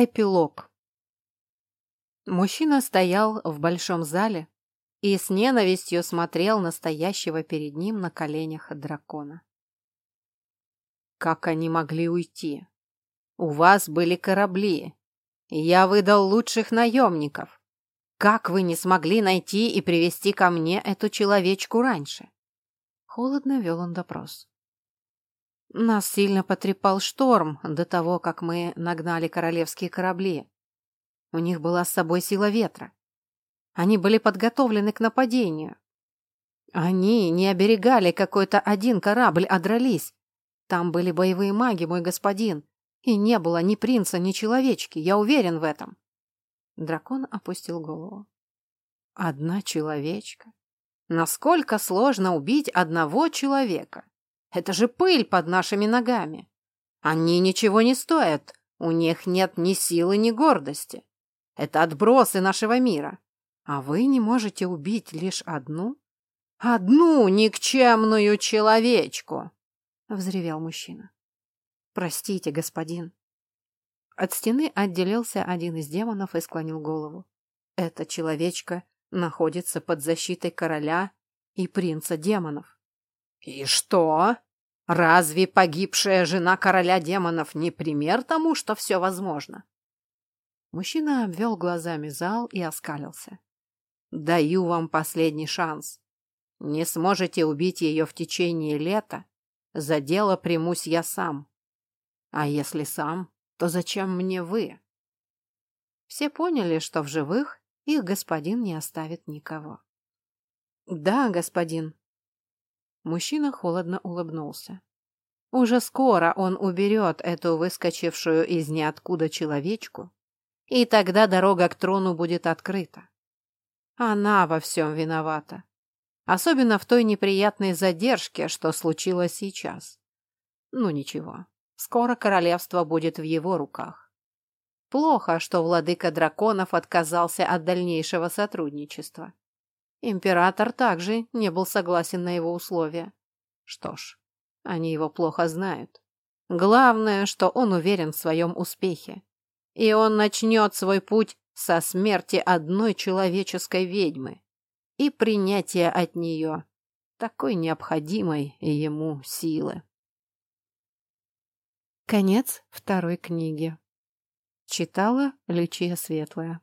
Эпилог. Мужчина стоял в большом зале и с ненавистью смотрел настоящего перед ним на коленях дракона. Как они могли уйти? У вас были корабли. Я выдал лучших наемников. Как вы не смогли найти и привести ко мне эту человечку раньше? Холодно вел он допрос. Нас сильно потрепал шторм до того, как мы нагнали королевские корабли. У них была с собой сила ветра. Они были подготовлены к нападению. Они не оберегали какой-то один корабль, а дрались. Там были боевые маги, мой господин. И не было ни принца, ни человечки, я уверен в этом. Дракон опустил голову. Одна человечка? Насколько сложно убить одного человека? Это же пыль под нашими ногами. Они ничего не стоят. У них нет ни силы, ни гордости. Это отбросы нашего мира. А вы не можете убить лишь одну? Одну никчемную человечку!» — взревел мужчина. «Простите, господин». От стены отделился один из демонов и склонил голову. «Эта человечка находится под защитой короля и принца демонов. «И что? Разве погибшая жена короля демонов не пример тому, что все возможно?» Мужчина обвел глазами зал и оскалился. «Даю вам последний шанс. Не сможете убить ее в течение лета, за дело примусь я сам. А если сам, то зачем мне вы?» Все поняли, что в живых их господин не оставит никого. «Да, господин», Мужчина холодно улыбнулся. Уже скоро он уберет эту выскочившую из ниоткуда человечку, и тогда дорога к трону будет открыта. Она во всем виновата. Особенно в той неприятной задержке, что случилось сейчас. Ну ничего, скоро королевство будет в его руках. Плохо, что владыка драконов отказался от дальнейшего сотрудничества. Император также не был согласен на его условия. Что ж, они его плохо знают. Главное, что он уверен в своем успехе. И он начнет свой путь со смерти одной человеческой ведьмы и принятия от нее такой необходимой ему силы. Конец второй книги. Читала Лючия Светлая.